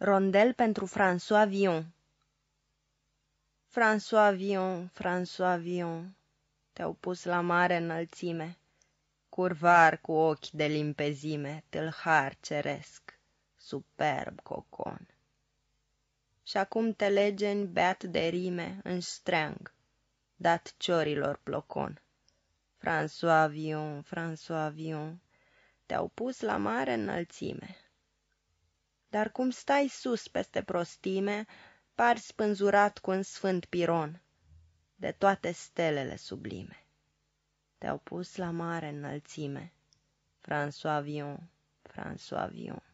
Rondel pentru François Villon François Villon, François Villon, Te-au pus la mare înălțime, Curvar cu ochi de limpezime, Tâlhar ceresc, superb cocon. Și acum te legeni beat de rime în ștreang, Dat ciorilor plocon. François Villon, François Villon, Te-au pus la mare înălțime, dar cum stai sus peste prostime, Pari spânzurat cu un sfânt piron De toate stelele sublime. Te-au pus la mare înălțime, François Villon, François Villon.